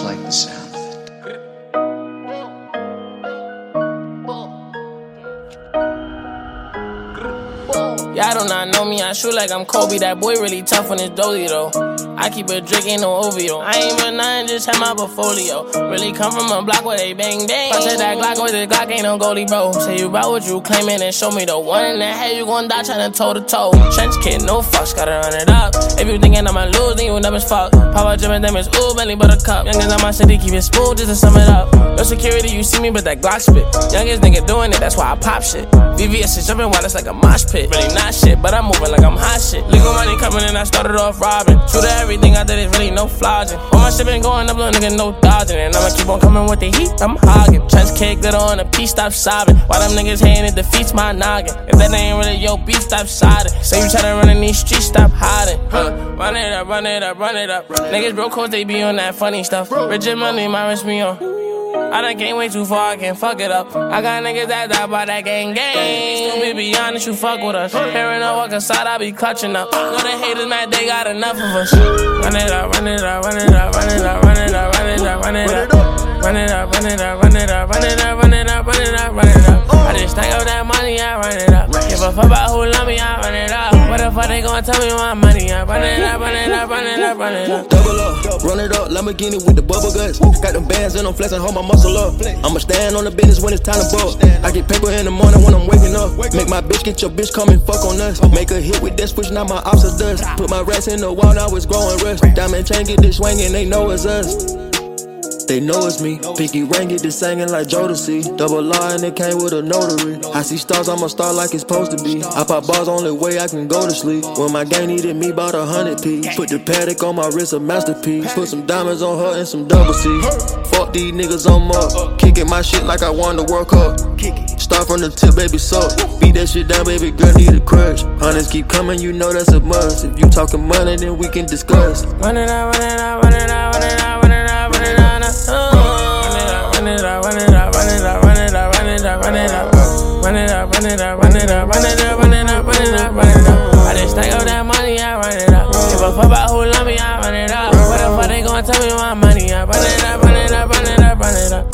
like the sound. Y'all do not know me, I shoot like I'm Kobe. That boy really tough on his dolly though. I keep a drink, ain't no OVO. I ain't with nothing, just have my portfolio. Really come from a block where they bang bang. Punch that Glock with the Glock, ain't no goalie, bro. Say you about what you claiming and show me the one in the head, you gon' die tryna toe to toe. Trench kid, no fucks, gotta run it up. If you thinking I'ma lose, then you as fuck. Papa Jim them is ooh, belly buttercup. Youngest on my city, keep it smooth just to sum it up. No security, you see me, but that Glock spit. Youngest nigga doing it, that's why I pop shit. VVS is jumping while it's like a mosh pit. Really not shit, but I'm moving like I'm hot shit. Legal money coming and I started off robbing. True to everything I did is really no flogging. All my shit been going up, little nigga, no dodging. And I'ma keep on coming with the heat, I'm hogging. Trench cake, glitter on a piece, stop sobbing. Why them niggas hating, it defeats my noggin. If that ain't really your beef, stop siding. Say you tryna run in these streets, stop hiding. Huh. Run it up, run it up, run it up. Niggas broke cause they be on that funny stuff. Richard money, my wrist me on. I done came way too far, I can't fuck it up. I got niggas that die by that gang gang. Stupid, be honest, you fuck with us. Hearing a walk inside, I be clutching up. Know the haters mad, they got enough of us. Run it up, run it up, run it up, run it up, run it up, run it up, run it up. Run it up, run it up, run it up, run it up, run it up, run it up, run it up. I just stack up that money, I run it up. Give a fuck about who love me, I run it up. Fuck they gon' tell me my money? I run it up, run it up, run it up, run it up. Double up, run it up, Lamborghini with the bubble guts. Got them bands and I'm flexing, hold my muscle up. I'ma stand on the business when it's time to bust. I get paper in the morning when I'm waking up. Make my bitch get your bitch come and fuck on us. Make a hit with that switch, now my ops are dust. Put my rats in the wall, now it's growing rust. Diamond chain get this swinging, they know it's us. They know it's me. Pinky ring get this singing like Jodeci. Double R and it came with a notary. I see stars, I'm a star like it's supposed to be. I pop bars, only way I can go to sleep. When my gang needed me, bought a hundred P. Put the Patek on my wrist, a masterpiece. Put some diamonds on her and some double C. Fuck these niggas, I'm up. Kicking my shit like I won the World Cup. Start from the tip, baby, suck. Beat that shit down, baby, girl, need a crush. Hundreds keep coming, you know that's a must. If you talking money, then we can discuss. Run it up, run it up, run it up, run it up, up, run it up, run it up, run it up, run it up, run it up, run it up, run it up, run it up, run it up. I just stack up that money, I run it up. Give a fuck about who love me, I run it up. What the fuck they gon' tell me my money? I run it up,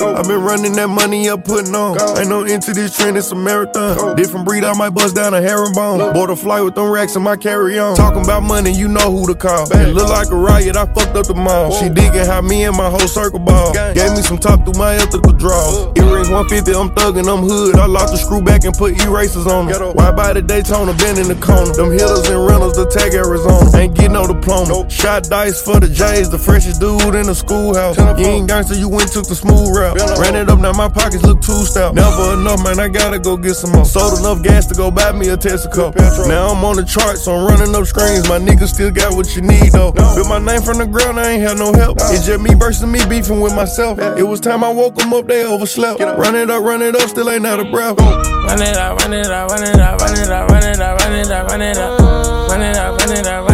up, run it up. I've been running that money up, putting on. Ain't no into this trend, it's a marathon. Different breed, I might bust down a herringbone. Bought a flight with them racks in my carry on. Talking about money, you know who to call. It look like a riot, I fucked up the mall. She digging how me and my whole circle ball. Gave me some top through my ethical draw. Earrings 150, I'm thuggin', I'm hood. I locked the screw back and put erasers on them. Why by the Daytona, been in the corner. Them hitters and rentals, the tag Arizona. Ain't get no diploma. Shot dice for the J's, the freshest dude in the schoolhouse. You ain't gangster, you went took the smooth route. Ran it up, now my pockets look too stout. Never enough, man, I gotta go get some more. Sold enough gas to go buy me a Tesla cup. Now I'm on the charts, so I'm running up screens. My niggas still got what you need though. Built my name from the ground, I ain't had no help. It's just me versus me beefing with myself. It was time I woke them up, they overslept. Run it up, run it up, still ain't out of breath. Run it up, run it up, run it up, run it up, run it up, run it up, run it up. Run it up, run it up, run it up,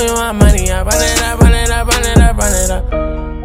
me my money? I run it up, run it up, run it up, run it up.